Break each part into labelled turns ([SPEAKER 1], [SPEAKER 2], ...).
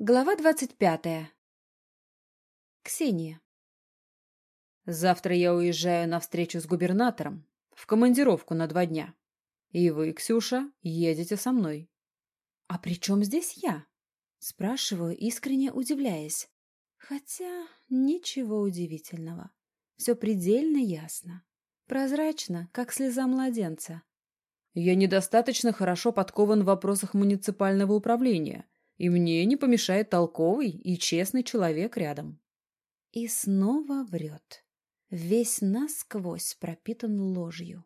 [SPEAKER 1] Глава двадцать пятая. Ксения.
[SPEAKER 2] Завтра я уезжаю на встречу с губернатором, в командировку на два дня. И вы, Ксюша, едете со мной.
[SPEAKER 1] А при чем здесь я? Спрашиваю, искренне удивляясь. Хотя ничего удивительного. Все предельно ясно. Прозрачно, как слеза младенца.
[SPEAKER 2] Я недостаточно хорошо подкован в вопросах муниципального управления — и мне не помешает толковый и честный человек рядом.
[SPEAKER 1] И снова врет. Весь насквозь пропитан ложью.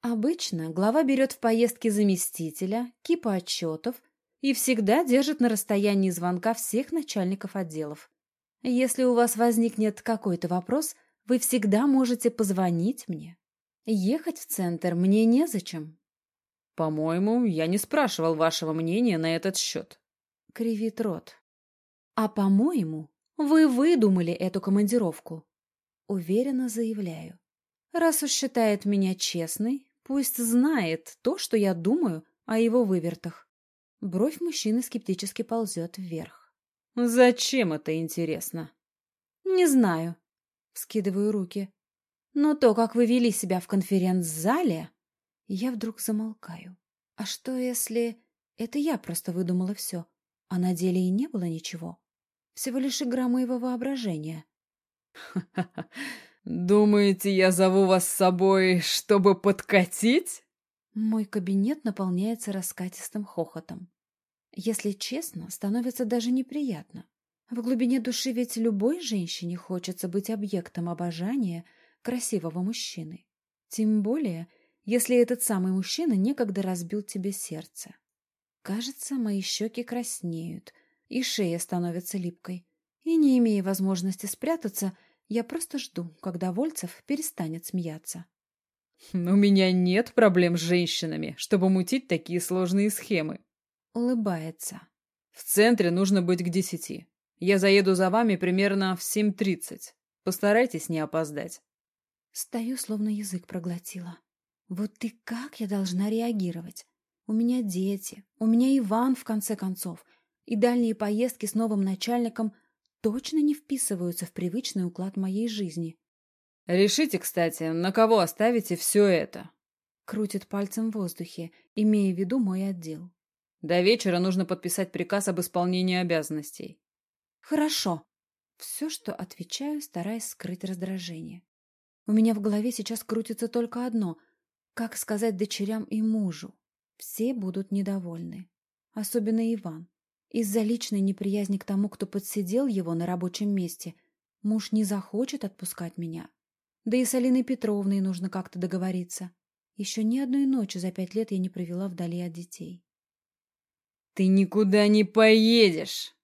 [SPEAKER 1] Обычно глава берет в поездке заместителя, кипа отчетов и всегда держит на расстоянии звонка всех начальников отделов. Если у вас возникнет какой-то вопрос, вы всегда можете позвонить мне. Ехать в центр мне незачем.
[SPEAKER 2] По-моему, я не спрашивал вашего мнения на этот счет
[SPEAKER 1] кривит рот. А по-моему, вы выдумали эту командировку. Уверенно заявляю. Раз уж считает меня честной, пусть знает то, что я думаю о его вывертах. Бровь мужчины скептически ползет вверх.
[SPEAKER 2] «Зачем это интересно?»
[SPEAKER 1] «Не знаю», — скидываю руки. «Но то, как вы вели себя в конференц-зале...» Я вдруг замолкаю. «А что, если...» Это я просто выдумала все. А на деле и не было ничего. Всего лишь игра моего воображения.
[SPEAKER 2] Думаете, я зову вас с собой, чтобы подкатить?»
[SPEAKER 1] Мой кабинет наполняется раскатистым хохотом. Если честно, становится даже неприятно. В глубине души ведь любой женщине хочется быть объектом обожания красивого мужчины. Тем более, если этот самый мужчина некогда разбил тебе сердце. Кажется, мои щеки краснеют, и шея становится липкой. И не имея возможности спрятаться, я просто жду, когда Вольцев перестанет смеяться.
[SPEAKER 2] «У меня нет проблем с женщинами, чтобы мутить такие сложные схемы».
[SPEAKER 1] Улыбается.
[SPEAKER 2] «В центре нужно быть к десяти. Я заеду за вами примерно в семь тридцать. Постарайтесь не опоздать».
[SPEAKER 1] Стою, словно язык проглотила. Вот ты как я должна реагировать? У меня дети, у меня Иван, в конце концов, и дальние поездки с новым начальником точно не вписываются в привычный уклад моей жизни.
[SPEAKER 2] «Решите, кстати, на кого оставите все это?»
[SPEAKER 1] Крутит пальцем в воздухе, имея в виду мой отдел.
[SPEAKER 2] «До вечера нужно подписать приказ об исполнении обязанностей».
[SPEAKER 1] «Хорошо». Все, что отвечаю, стараясь скрыть раздражение. У меня в голове сейчас крутится только одно — как сказать дочерям и мужу. Все будут недовольны. Особенно Иван. Из-за личной неприязни к тому, кто подсидел его на рабочем месте, муж не захочет отпускать меня. Да и с Алиной Петровной нужно как-то договориться. Еще ни одной ночи за пять лет я не провела вдали от детей.
[SPEAKER 2] «Ты никуда не поедешь!»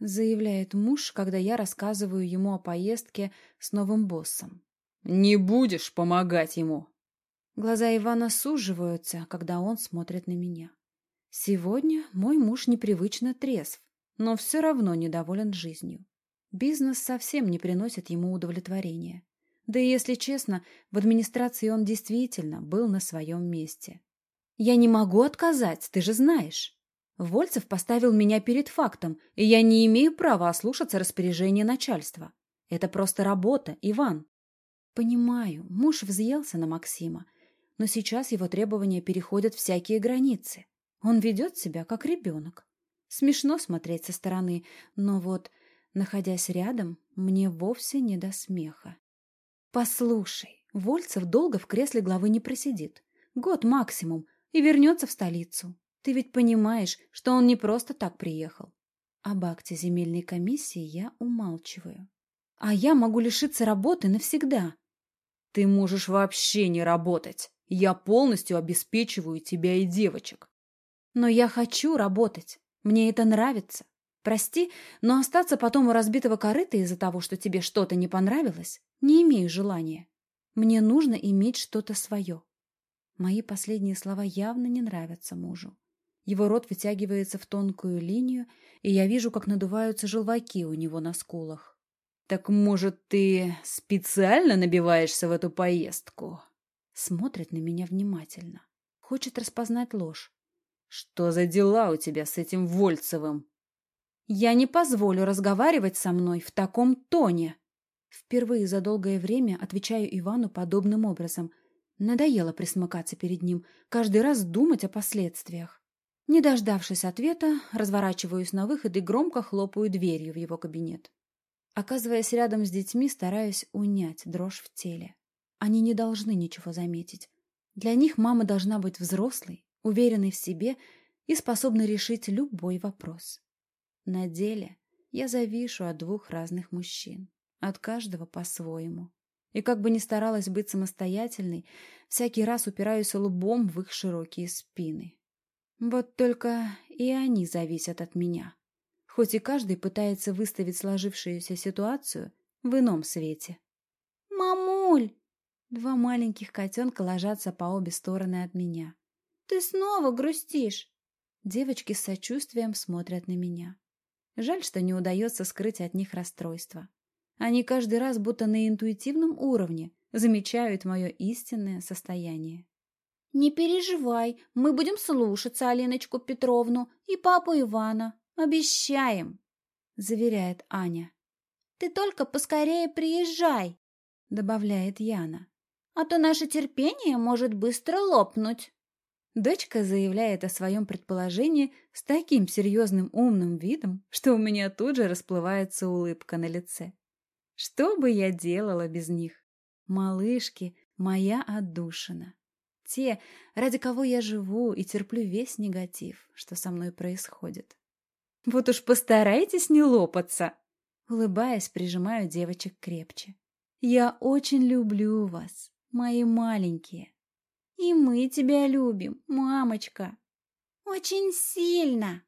[SPEAKER 1] заявляет муж, когда я рассказываю ему о поездке с новым боссом.
[SPEAKER 2] «Не будешь помогать ему!»
[SPEAKER 1] Глаза Ивана суживаются, когда он смотрит на меня. Сегодня мой муж непривычно трезв, но все равно недоволен жизнью. Бизнес совсем не приносит ему удовлетворения. Да и, если честно, в администрации он действительно был на своем месте. «Я не могу отказать, ты же знаешь!» Вольцев поставил меня перед фактом, и я не имею права ослушаться распоряжения начальства. Это просто работа, Иван. Понимаю, муж взъелся на Максима, но сейчас его требования переходят всякие границы. Он ведет себя как ребенок. Смешно смотреть со стороны, но вот, находясь рядом, мне вовсе не до смеха. Послушай, Вольцев долго в кресле главы не просидит. Год максимум, и вернется в столицу. Ты ведь понимаешь, что он не просто так приехал. Об акте земельной комиссии я умалчиваю. А я могу лишиться работы навсегда.
[SPEAKER 2] Ты можешь вообще не работать. Я полностью обеспечиваю тебя и девочек.
[SPEAKER 1] Но я хочу работать. Мне это нравится. Прости, но остаться потом у разбитого корыта из-за того, что тебе что-то не понравилось, не имею желания. Мне нужно иметь что-то свое. Мои последние слова явно не нравятся мужу. Его рот вытягивается в тонкую линию, и я вижу, как надуваются желваки у него на скулах.
[SPEAKER 2] «Так, может, ты специально набиваешься в эту поездку?»
[SPEAKER 1] Смотрит на меня внимательно. Хочет распознать ложь.
[SPEAKER 2] Что за дела у тебя с этим Вольцевым?
[SPEAKER 1] Я не позволю разговаривать со мной в таком тоне. Впервые за долгое время отвечаю Ивану подобным образом. Надоело присмыкаться перед ним, каждый раз думать о последствиях. Не дождавшись ответа, разворачиваюсь на выход и громко хлопаю дверью в его кабинет. Оказываясь рядом с детьми, стараюсь унять дрожь в теле. Они не должны ничего заметить. Для них мама должна быть взрослой, уверенной в себе и способной решить любой вопрос. На деле я завишу от двух разных мужчин, от каждого по-своему. И как бы ни старалась быть самостоятельной, всякий раз упираюсь лбом в их широкие спины. Вот только и они зависят от меня. Хоть и каждый пытается выставить сложившуюся ситуацию в ином свете.
[SPEAKER 3] «Мамуль!»
[SPEAKER 1] Два маленьких котенка ложатся по обе стороны от меня.
[SPEAKER 3] «Ты снова грустишь!»
[SPEAKER 1] Девочки с сочувствием смотрят на меня. Жаль, что не удается скрыть от них расстройство. Они каждый раз будто на интуитивном уровне замечают мое истинное состояние.
[SPEAKER 3] «Не переживай, мы будем слушаться Алиночку Петровну и папу Ивана. Обещаем!» — заверяет Аня. «Ты только поскорее приезжай!» — добавляет Яна а то наше терпение может быстро лопнуть.
[SPEAKER 1] Дочка заявляет о своем предположении с таким серьезным умным видом, что у меня тут же расплывается улыбка на лице. Что бы я делала без них? Малышки, моя отдушина. Те, ради кого я живу и терплю весь негатив, что со мной происходит. Вот уж постарайтесь не лопаться. Улыбаясь, прижимаю девочек крепче. Я очень люблю вас мои маленькие.
[SPEAKER 3] И мы тебя любим, мамочка. Очень сильно.